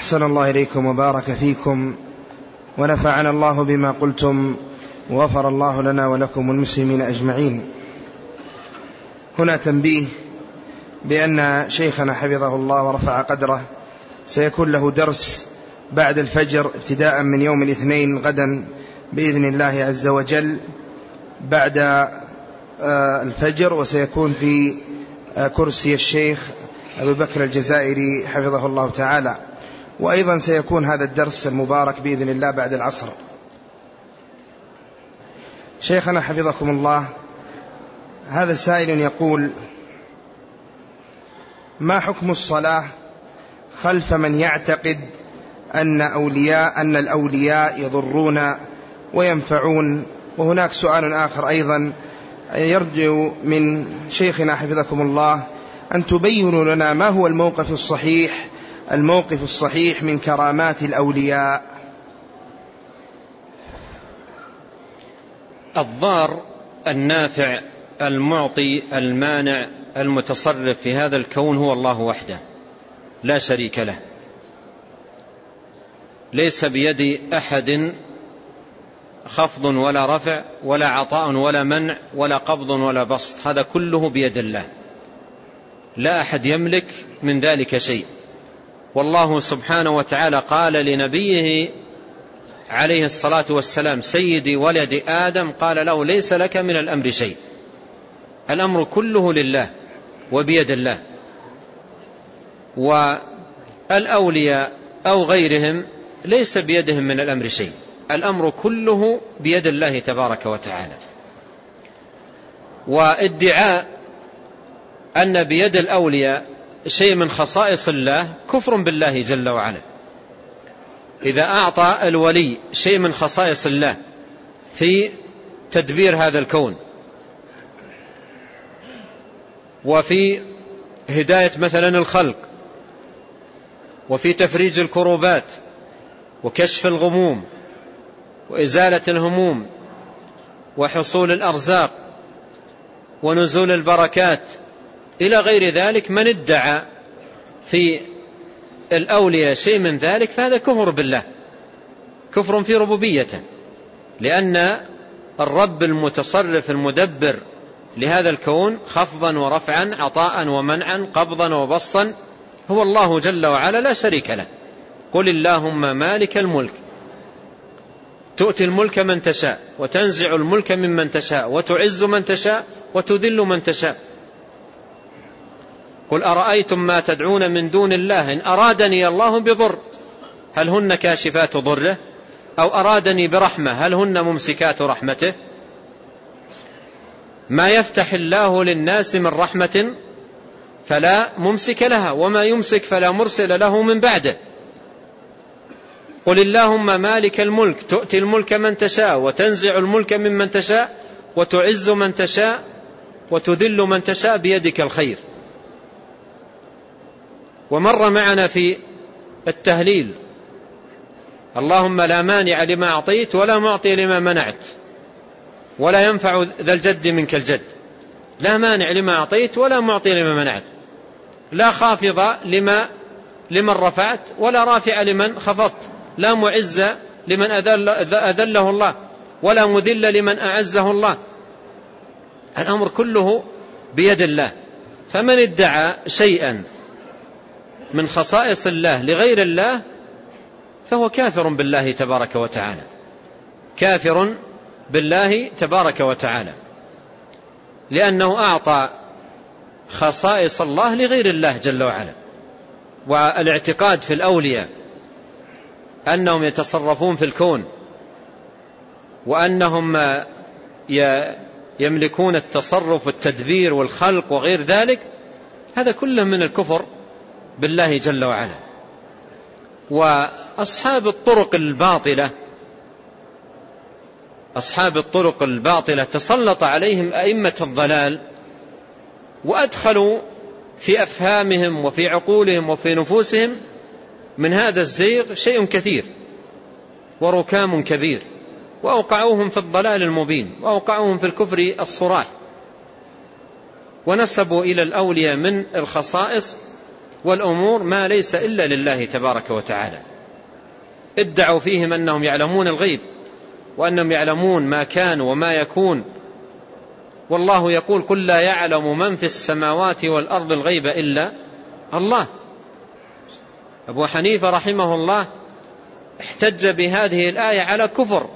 أحسن الله إليكم وبارك فيكم ونفعنا الله بما قلتم وغفر الله لنا ولكم والمسلمين أجمعين. هنا تنبيه بأن شيخنا حفظه الله ورفع قدره سيكون له درس بعد الفجر ابتداء من يوم الاثنين غدا بإذن الله عز وجل بعد آه، الفجر وسيكون في آه، كرسي الشيخ أبو بكر الجزائري حفظه الله تعالى. وأيضا سيكون هذا الدرس المبارك بإذن الله بعد العصر. شيخنا حفظكم الله هذا سائل يقول ما حكم الصلاة خلف من يعتقد أن أولياء أن الأولياء يضرون وينفعون؟ وهناك سؤال آخر أيضا يرجو من شيخنا حفظكم الله أن تبينوا لنا ما هو الموقف الصحيح الموقف الصحيح من كرامات الأولياء. الضار النافع المعطي المانع المتصرف في هذا الكون هو الله وحده. لا شريك له. ليس بيد أحد خفض ولا رفع ولا عطاء ولا منع ولا قبض ولا بسط. هذا كله بيد الله. لا أحد يملك من ذلك شيء. والله سبحانه وتعالى قال لنبيه عليه الصلاة والسلام سيدي ولد آدم قال له ليس لك من الأمر شيء الأمر كله لله وبيد الله والأولياء أو غيرهم ليس بيدهم من الأمر شيء الأمر كله بيد الله تبارك وتعالى. وادعاء أن بيد الأولياء شيء من خصائص الله كفر بالله جل وعلا. إذا أعطى الولي شيء من خصائص الله في تدبير هذا الكون وفي هداية مثلا الخلق وفي تفريج الكروبات وكشف الغموم وإزالة الهموم وحصول الأرزاق ونزول البركات إلى غير ذلك من ادعى في الأولياء شيء من ذلك فهذا كفر بالله كفر في ربوبيته لأن الرب المتصرف المدبر لهذا الكون خفضا ورفعا عطاء ومنعا قبضا وبسطا هو الله جل وعلا لا شريك له. قل اللهم مالك الملك. تؤتي الملك من تشاء وتنزع الملك ممن تشاء وتعز من تشاء وتذل من تشاء. قل أرأيتم ما تدعون من دون الله؟ إن أرادني الله بضر هل هن كاشفات ضره؟ أو أرادني برحمة هل هن ممسكات رحمته؟ ما يفتح الله للناس من رحمة فلا ممسك لها وما يمسك فلا مرسل له من بعده. قل اللهم مالك الملك تؤتي الملك من تشاء وتنزع الملك ممن تشاء وتعز من تشاء وتذل من تشاء بيدك الخير. ومر معنا في التهليل. اللهم لا مانع لما أعطيت ولا معطي لما منعت. ولا ينفع ذا الجد منك الجد. لا مانع لما أعطيت ولا معطي لما منعت. لا خافض لما لمن رفعت ولا رافع لمن خفضت. لا معز لمن أذل أذله الله. ولا مذل لمن أعزه الله. الأمر كله بيد الله. فمن ادعى شيئا من خصائص الله لغير الله فهو كافر بالله تبارك وتعالى. كافر بالله تبارك وتعالى. لأنه أعطى خصائص الله لغير الله جل وعلا. والإعتقاد في الأولياء أنهم يتصرفون في الكون وأنهم يملكون التصرف والتدبير والخلق وغير ذلك هذا كله من الكفر بالله جل وعلا. وأصحاب الطرق الباطلة أصحاب الطرق الباطلة تسلط عليهم أئمة الضلال وأدخلوا في أفهامهم وفي عقولهم وفي نفوسهم من هذا الزيغ شيء كثير وركام كبير وأوقعوهم في الضلال المبين وأوقعوهم في الكفر الصراح. ونسبوا إلى الأولياء من الخصائص والأمور ما ليس إلا لله تبارك وتعالى. ادعوا فيهم أنهم يعلمون الغيب وأنهم يعلمون ما كان وما يكون. والله يقول قل لا يعلم من في السماوات والأرض الغيب إلا الله. أبو حنيفة رحمه الله احتج بهذه الآية على كفر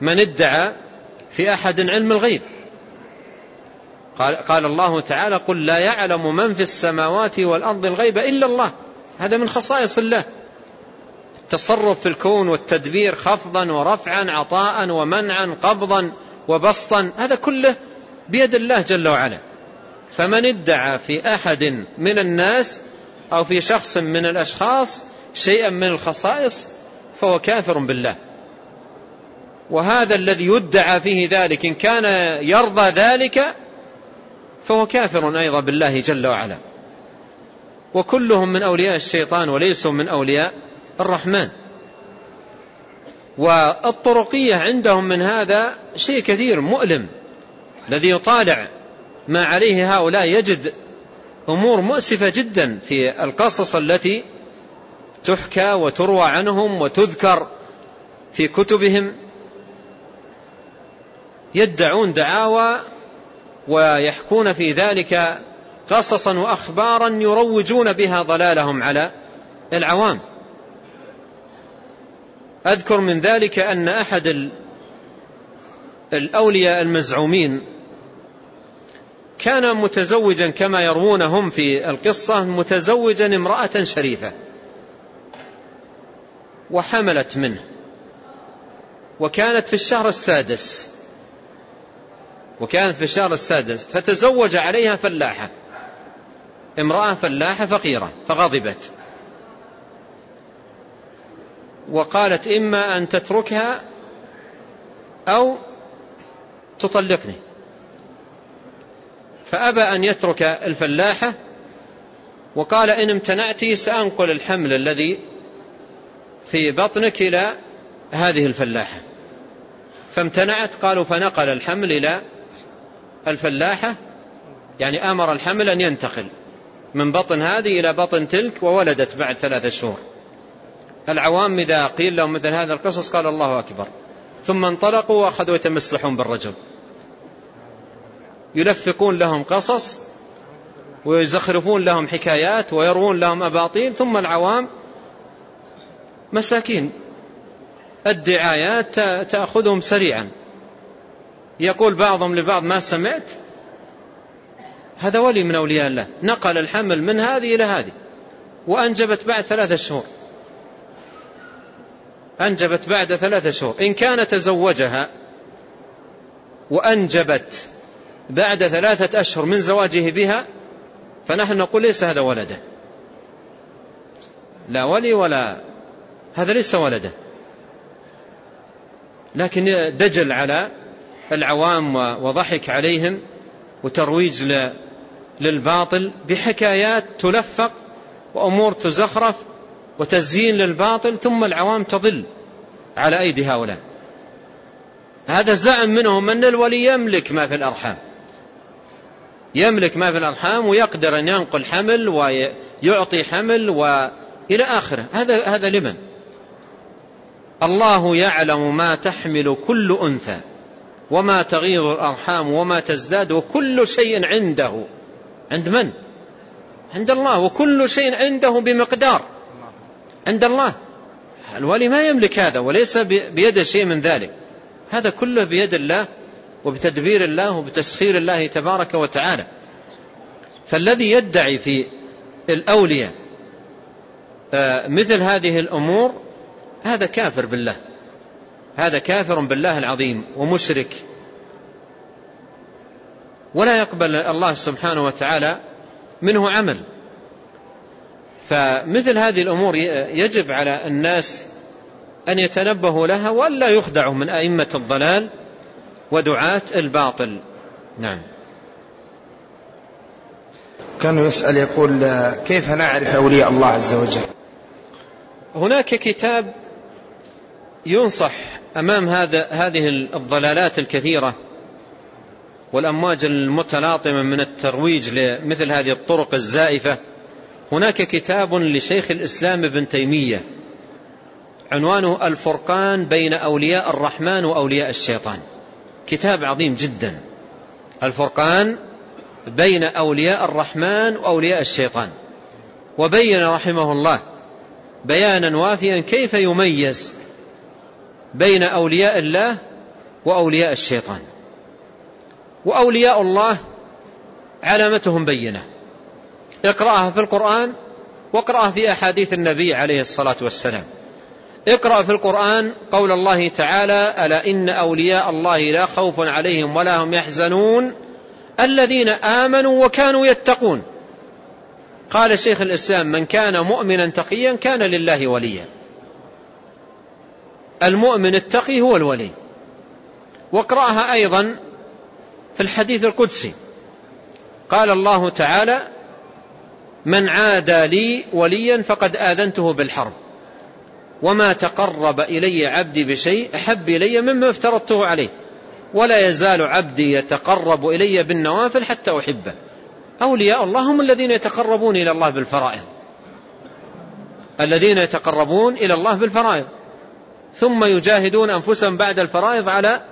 من ادعى في أحد علم الغيب. قال, قال الله تعالى قل لا يعلم من في السماوات والأرض الغيب إلا الله. هذا من خصائص الله. التصرف في الكون والتدبير خفضا ورفعا عطاء ومنعا قبضا وبسطا. هذا كله بيد الله جل وعلا. فمن ادعى في أحد من الناس أو في شخص من الأشخاص شيئا من الخصائص فهو كافر بالله. وهذا الذي يدعى فيه ذلك إن كان يرضى ذلك فهو كافر أيضا بالله جل وعلا. وكلهم من أولياء الشيطان وليسوا من أولياء الرحمن. والطرقية عندهم من هذا شيء كثير مؤلم الذي يطالع ما عليه هؤلاء يجد أمور مؤسفة جدا في القصص التي تحكى وتروى عنهم وتذكر في كتبهم. يدعون دعاوى ويحكون في ذلك قصصا وأخبارا يروجون بها ضلالهم على العوام. أذكر من ذلك أن أحد الأولياء المزعومين كان متزوجا كما يروونهم في القصة متزوجا امرأة شريفة وحملت منه وكانت في الشهر السادس وكانت في الشهر السادس فتزوج عليها فلاحة. امرأة فلاحة فقيرة فغضبت. وقالت إما أن تتركها أو تطلقني. فأبى أن يترك الفلاحة وقال إن امتنعت سأنقل الحمل الذي في بطنك إلى هذه الفلاحة. فامتنعت قالوا فنقل الحمل إلى الفلاحة يعني أمر الحمل أن ينتقل من بطن هذه إلى بطن تلك وولدت بعد ثلاثة شهور. العوام إذا قيل لهم مثل هذا القصص قال الله أكبر. ثم انطلقوا وأخذوا يتمسحون بالرجل. يلفقون لهم قصص ويزخرفون لهم حكايات ويروون لهم أباطيل. ثم العوام مساكين. الدعايات تأخذهم سريعا. يقول بعضهم لبعض ما سمعت؟ هذا ولي من أولياء الله. نقل الحمل من هذه إلى هذه. وأنجبت بعد ثلاثة شهور. أنجبت بعد ثلاثة شهور. إن كان تزوجها وأنجبت بعد ثلاثة أشهر من زواجه بها فنحن نقول ليس هذا ولده. لا ولي ولا هذا ليس ولده. لكن دجل على العوام وضحك عليهم وترويج للباطل بحكايات تلفق وأمور تزخرف وتزيين للباطل ثم العوام تضل على أيدي هؤلاء. هذا الزعم منهم أن الولي يملك ما في الأرحام. يملك ما في الأرحام ويقدر أن ينقل حمل ويعطي حمل وإلى آخره. هذا هذا لمن؟ الله يعلم ما تحمل كل أنثى. وما تغيض الأرحام وما تزداد وكل شيء عنده. عند من? عند الله. وكل شيء عنده بمقدار. عند الله. الولي ما يملك هذا وليس بيد شيء من ذلك. هذا كله بيد الله وبتدبير الله وبتسخير الله تبارك وتعالى. فالذي يدعي في الأولياء آه، مثل هذه الأمور هذا كافر بالله. هذا كافر بالله العظيم ومشرك. ولا يقبل الله سبحانه وتعالى منه عمل. فمثل هذه الأمور يجب على الناس أن يتنبهوا لها وألا يخدعوا من أئمة الضلال ودعاة الباطل. نعم. كان يسأل يقول كيف نعرف أولياء الله عز وجل؟ هناك كتاب ينصح أمام هذا هذه الضلالات الكثيرة والأمواج المتلاطمة من الترويج لمثل هذه الطرق الزائفة هناك كتاب لشيخ الإسلام ابن تيمية عنوانه الفرقان بين أولياء الرحمن وأولياء الشيطان. كتاب عظيم جدا. الفرقان بين أولياء الرحمن وأولياء الشيطان. وبين رحمه الله بيانا وافيا كيف يميز بين أولياء الله وأولياء الشيطان. وأولياء الله علامتهم بينة. اقرأها في القرآن واقرأها في أحاديث النبي عليه الصلاة والسلام. اقرأ في القرآن قول الله تعالى ألا إن أولياء الله لا خوف عليهم ولا هم يحزنون الذين آمنوا وكانوا يتقون. قال شيخ الإسلام من كان مؤمنا تقيا كان لله وليا. المؤمن التقي هو الولي. واقرأها أيضا في الحديث القدسي. قال الله تعالى من عادى لي وليا فقد آذنته بالحرب. وما تقرب إلي عبدي بشيء أحب إلي مما افترضته عليه. ولا يزال عبدي يتقرب إلي بالنوافل حتى أحبه. أولياء الله هم الذين يتقربون إلى الله بالفرائض. الذين يتقربون إلى الله بالفرائض. ثم يجاهدون أنفسهم بعد الفرائض على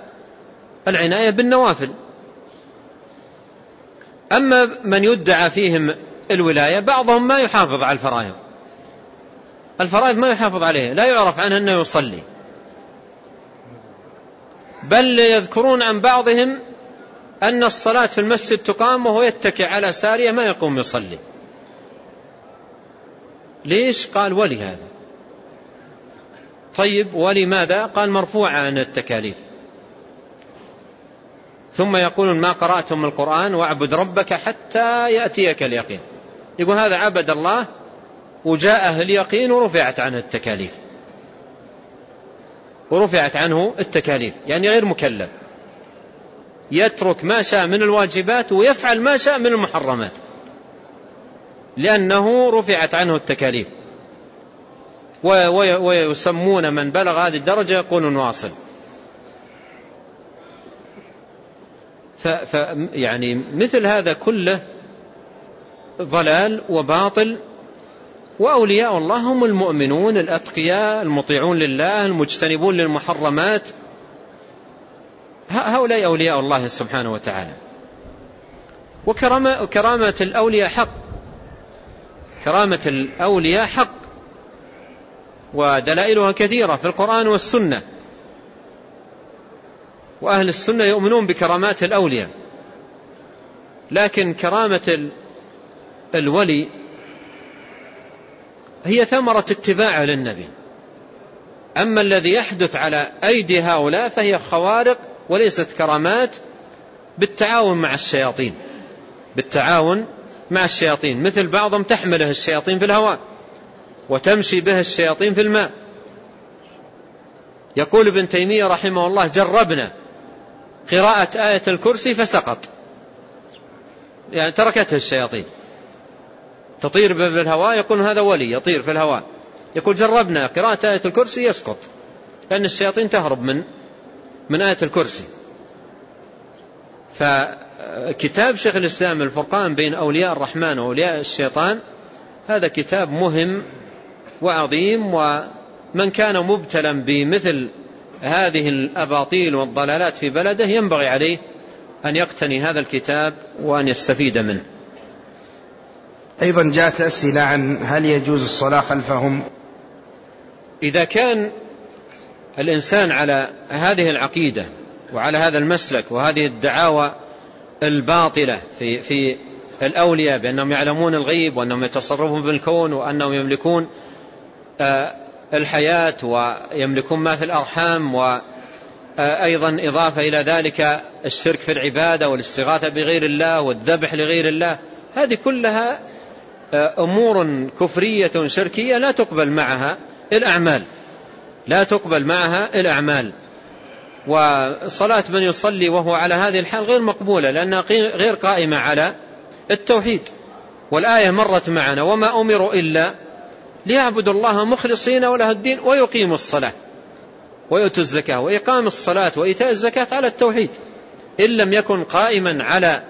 العناية بالنوافل. أما من يدعى فيهم الولاية بعضهم ما يحافظ على الفرائض. الفرائض ما يحافظ عليه لا يعرف عنه أنه يصلي. بل يذكرون عن بعضهم أن الصلاة في المسجد تقام وهو يتكئ على سارية ما يقوم يصلي. ليش؟ قال ولي هذا طيب ولماذا؟ قال مرفوع عن التكاليف. ثم يقولون ما قرأتم القرآن واعبد ربك حتى يأتيك اليقين. يقول هذا عبد الله وجاءه اليقين ورفعت عنه التكاليف. ورفعت عنه التكاليف يعني غير مكلف. يترك ما شاء من الواجبات ويفعل ما شاء من المحرمات. لأنه رفعت عنه التكاليف. ويسمون من بلغ هذه الدرجة يقولون واصل. ف يعني مثل هذا كله ضلال وباطل وأولياء الله هم المؤمنون الأتقياء المطيعون لله المجتنبون للمحرمات. هؤلاء أولياء الله سبحانه وتعالى. وكرامة كرامة الأولياء حق. كرامة الأولياء حق. ودلائلها كثيرة في القرآن والسنة. وأهل السنة يؤمنون بكرامات الأولياء. لكن كرامة الولي هي ثمرة اتباع للنبي. أما الذي يحدث على أيدي هؤلاء فهي خوارق وليست كرامات بالتعاون مع الشياطين. بالتعاون مع الشياطين. مثل بعضهم تحمله الشياطين في الهواء. وتمشي به الشياطين في الماء. يقول ابن تيمية رحمه الله جربنا قراءة آية الكرسي فسقط. يعني تركته الشياطين. تطير في الهواء يقول هذا ولي يطير في الهواء. يقول جربنا قراءة آية الكرسي يسقط. لأن الشياطين تهرب من من آية الكرسي. فكتاب شيخ الإسلام الفرقان بين أولياء الرحمن وأولياء الشيطان هذا كتاب مهم وعظيم ومن كان مبتلا بمثل هذه الأباطيل والضلالات في بلده ينبغي عليه أن يقتني هذا الكتاب وأن يستفيد منه. أيضا جاءت أسئلة عن هل يجوز الصلاة خلفهم؟ إذا كان الإنسان على هذه العقيدة وعلى هذا المسلك وهذه الدعاوى الباطلة في, في الأولياء بأنهم يعلمون الغيب وأنهم يتصرفون بالكون وأنهم يملكون الحياة ويملكون ما في الأرحام وأيضا إضافة إلى ذلك الشرك في العبادة والاستغاثة بغير الله والذبح لغير الله. هذه كلها آه، أمور كفرية شركية لا تقبل معها الأعمال. لا تقبل معها الأعمال. وصلاة من يصلي وهو على هذه الحال غير مقبولة لأنها غير قائمة على التوحيد. والآية مرت معنا وما أمروا إلا ليعبدوا الله مخلصين وله الدين ويقيموا الصلاة ويؤتوا الزكاة وإقام الصلاة وإيتاء الزكاة على التوحيد. إن لم يكن قائما على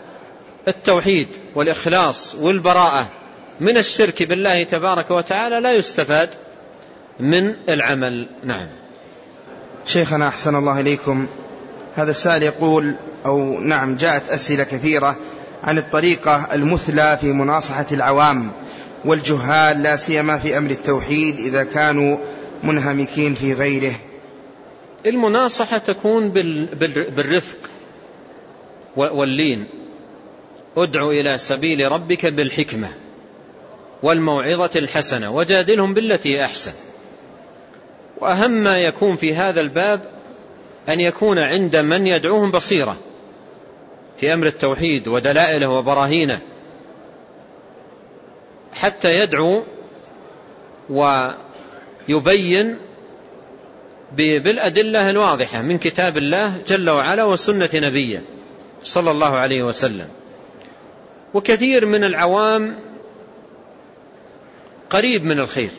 التوحيد والإخلاص والبراءة من الشرك بالله تبارك وتعالى لا يستفاد من العمل. نعم. شيخنا أحسن الله إليكم. هذا السائل يقول أو نعم جاءت أسئلة كثيرة عن الطريقة المثلى في مناصحة العوام. والجهال لا سيما في أمر التوحيد إذا كانوا منهمكين في غيره. المناصحة تكون بالرفق واللين. ادع إلى سبيل ربك بالحكمة والموعظة الحسنة وجادلهم بالتي أحسن. وأهم ما يكون في هذا الباب أن يكون عند من يدعوهم بصيرة في أمر التوحيد ودلائله وبراهينه. حتى يدعو ويبين بالأدلة الواضحة من كتاب الله جل وعلا وسنة نبيه صلى الله عليه وسلم. وكثير من العوام قريب من الخير.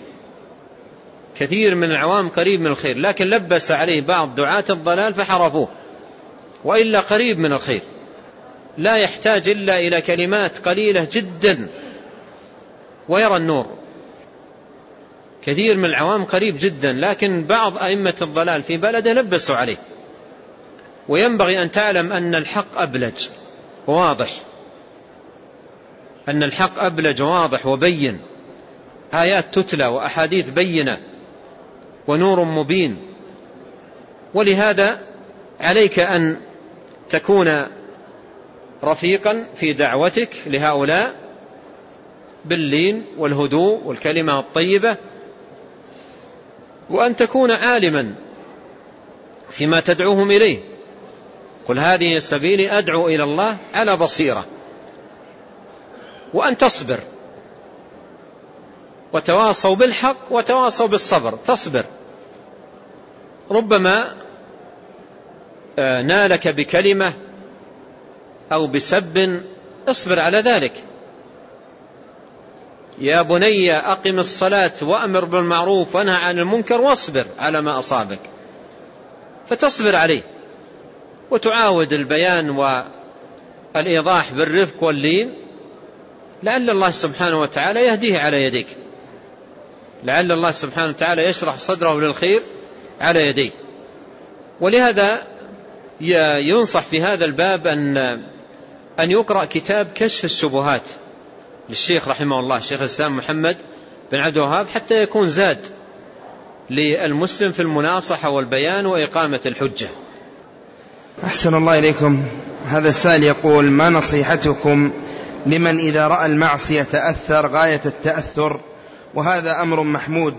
كثير من العوام قريب من الخير لكن لبس عليه بعض دعاة الضلال فحرفوه وإلا قريب من الخير. لا يحتاج إلا إلى كلمات قليلة جدا ويرى النور. كثير من العوام قريب جدا لكن بعض أئمة الضلال في بلده لبسوا عليه. وينبغي أن تعلم أن الحق أبلج وواضح. أن الحق أبلج وواضح وبين. آيات تتلى وأحاديث بينة ونور مبين. ولهذا عليك أن تكون رفيقا في دعوتك لهؤلاء باللين والهدوء والكلمة الطيبة وأن تكون عالما فيما تدعوهم إليه. قل هذه سبيلي أدعو إلى الله على بصيرة وأن تصبر وتواصوا بالحق وتواصوا بالصبر تصبر. ربما آه، نالك بكلمة أو بسب اصبر على ذلك. يا بني أقم الصلاة وأمر بالمعروف وانهى عن المنكر واصبر على ما أصابك. فتصبر عليه وتعاود البيان والإيضاح بالرفق واللين. لعل الله سبحانه وتعالى يهديه على يديك. لعل الله سبحانه وتعالى يشرح صدره للخير على يديه. ولهذا ينصح في هذا الباب أن أن يقرأ كتاب كشف الشبهات. للشيخ رحمه الله الشيخ الإسلام محمد بن عبد الوهاب حتى يكون زاد للمسلم في المناصحة والبيان وإقامة الحجة. أحسن الله إليكم. هذا السائل يقول ما نصيحتكم لمن إذا رأى المعصية تأثر غاية التأثر؟ وهذا أمر محمود.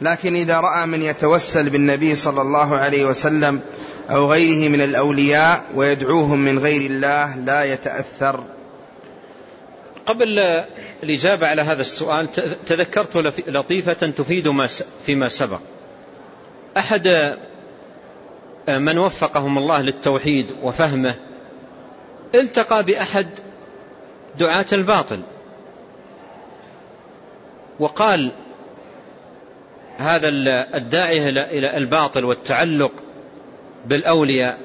لكن إذا رأى من يتوسل بالنبي صلى الله عليه وسلم أو غيره من الأولياء ويدعوهم من غير الله لا يتأثر. قبل الإجابة على هذا السؤال تذكرت لطيفة تفيد ما فيما سبق. أحد من وفقهم الله للتوحيد وفهمه التقى بأحد دعاة الباطل. وقال هذا الداعية إلى الباطل والتعلق بالأولياء.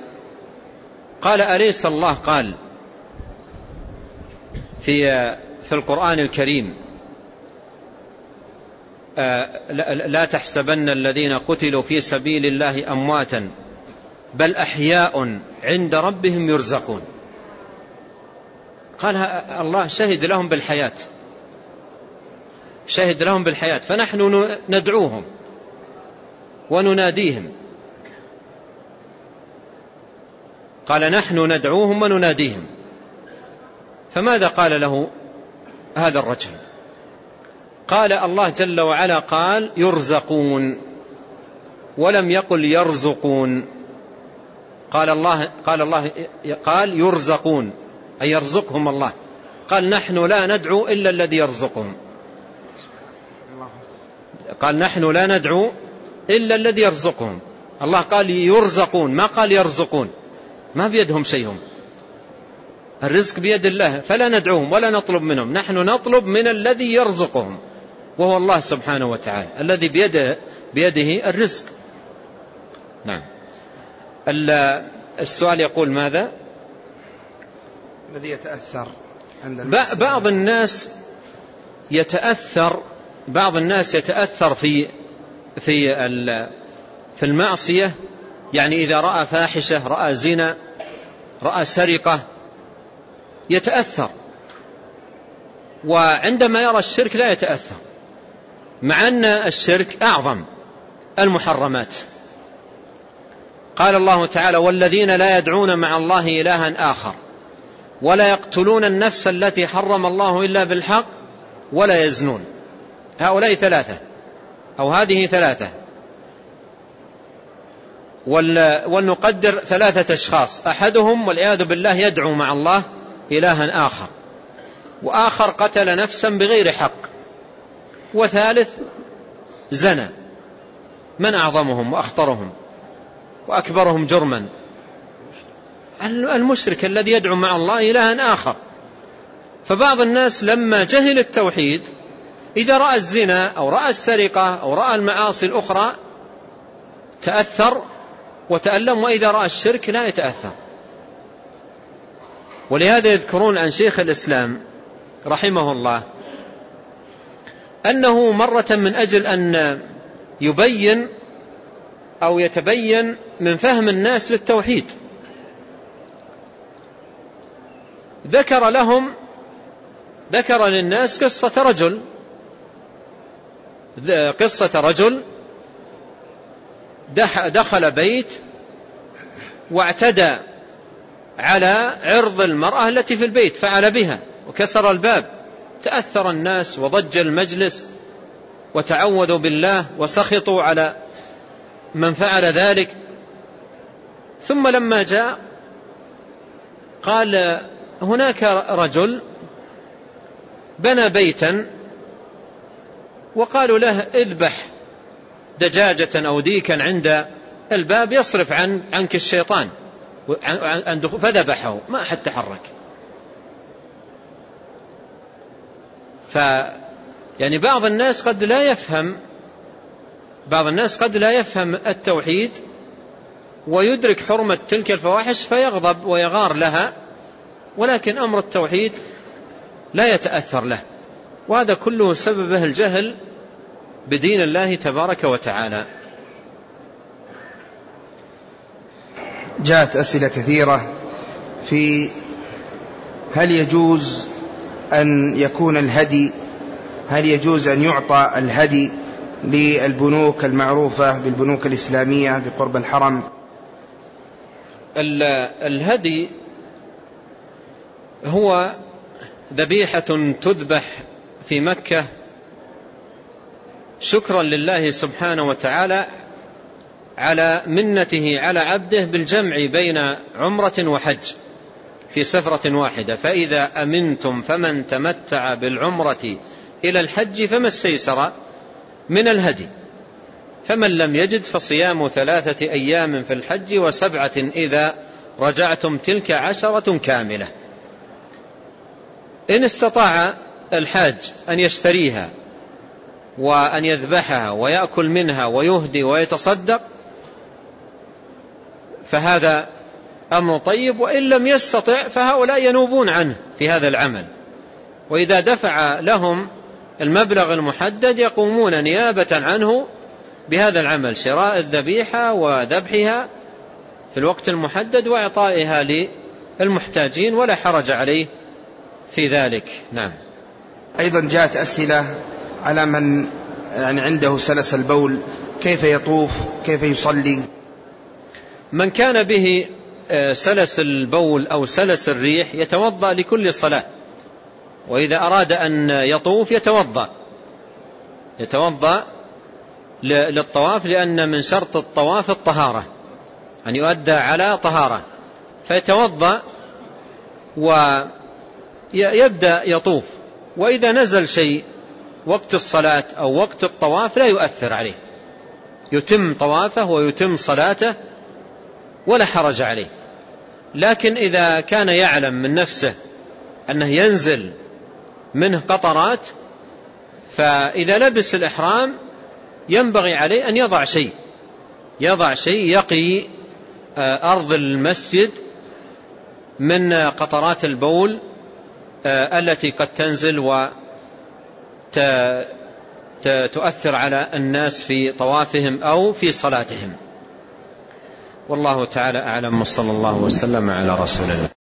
قال أليس الله؟ قال في في القرآن الكريم. آه، لا تحسبن الذين قتلوا في سبيل الله أمواتا بل أحياء عند ربهم يرزقون. قال الله شهد لهم بالحياة. شهد لهم بالحياة. فنحن ندعوهم ونناديهم. قال نحن ندعوهم ونناديهم. فماذا قال له هذا الرجل؟ قال الله جل وعلا قال يرزقون. ولم يقل يرزقون. قال الله قال الله قال يرزقون أي يرزقهم الله. قال نحن لا ندعو إلا الذي يرزقهم. قال نحن لا ندعو إلا الذي يرزقهم. الله قال يرزقون. ما قال يرزقون؟ ما بيدهم شيء الرزق بيد الله فلا ندعوهم ولا نطلب منهم. نحن نطلب من الذي يرزقهم وهو الله سبحانه وتعالى الذي بيده, بيده الرزق. نعم. السؤال يقول ماذا؟ الذي يتأثر عند بعض الناس يتأثر بعض الناس يتأثر في في في المعصية. يعني إذا رأى فاحشة رأى زنا رأى سرقة يتأثر. وعندما يرى الشرك لا يتأثر مع أن الشرك أعظم المحرمات. قال الله تعالى والذين لا يدعون مع الله إلها آخر ولا يقتلون النفس التي حرم الله إلا بالحق ولا يزنون. هؤلاء ثلاثة أو هذه ثلاثة. ولنقدر ثلاثة أشخاص. أحدهم والعياذ بالله يدعو مع الله إلها آخر. وآخر قتل نفسا بغير حق. وثالث زنى من أعظمهم وأخطرهم وأكبرهم جرما. المشرك الذي يدعو مع الله إلها آخر. فبعض الناس لما جهل التوحيد إذا رأى الزنا أو رأى السرقة أو رأى المعاصي الأخرى تأثر وتألم وإذا رأى الشرك لا يتأثر. ولهذا يذكرون عن شيخ الإسلام رحمه الله أنه مرة من أجل أن يبين أو يتبين من فهم الناس للتوحيد. ذكر لهم ذكر للناس قصة رجل قصة رجل دخل بيت واعتدى على عرض المرأة التي في البيت فعل بها وكسر الباب. تأثر الناس وضج المجلس وتعوذوا بالله وسخطوا على من فعل ذلك. ثم لما جاء قال هناك رجل بنى بيتا وقالوا له اذبح دجاجة أو ديكا عند الباب يصرف عن عنك الشيطان. فذبحه ما أحد تحرك. ف يعني بعض الناس قد لا يفهم بعض الناس قد لا يفهم التوحيد ويدرك حرمة تلك الفواحش فيغضب ويغار لها ولكن أمر التوحيد لا يتأثر له. وهذا كله سببه الجهل بدين الله تبارك وتعالى. جاءت أسئلة كثيرة في هل يجوز أن يكون الهدي هل يجوز أن يعطى الهدي للبنوك المعروفة بالبنوك الإسلامية بقرب الحرم؟ الهدي هو ذبيحة تذبح في مكة. شكرا لله سبحانه وتعالى. على منته على عبده بالجمع بين عمرة وحج في سفرة واحدة. فإذا أمنتم فمن تمتع بالعمرة إلى الحج فما استيسر من الهدي. فمن لم يجد فصيام ثلاثة أيام في الحج وسبعة إذا رجعتم تلك عشرة كاملة. إن استطاع الحاج أن يشتريها وأن يذبحها ويأكل منها ويهدي ويتصدق فهذا أمر طيب وإن لم يستطع فهؤلاء ينوبون عنه في هذا العمل. وإذا دفع لهم المبلغ المحدد يقومون نيابة عنه بهذا العمل شراء الذبيحة وذبحها في الوقت المحدد وإعطائها للمحتاجين ولا حرج عليه في ذلك. نعم. أيضا جاءت أسئلة على من يعني عنده سلس البول كيف يطوف؟ كيف يصلي؟ من كان به آه، سلس البول أو سلس الريح يتوضأ لكل صلاة. وإذا أراد أن يطوف يتوضأ. يتوضأ للطواف لأن من شرط الطواف الطهارة. أن يؤدى على طهارة. فيتوضأ ويبدأ يطوف. وإذا نزل شيء وقت الصلاة أو وقت الطواف لا يؤثر عليه. يتم طوافه ويتم صلاته ولا حرج عليه. لكن إذا كان يعلم من نفسه أنه ينزل منه قطرات فإذا لبس الإحرام ينبغي عليه أن يضع شيء. يضع شيء يقي آه، أرض المسجد من قطرات البول آه، التي قد تنزل تؤثر على الناس في طوافهم أو في صلاتهم. والله تعالى أعلم وصلى الله وسلم على رسول الله.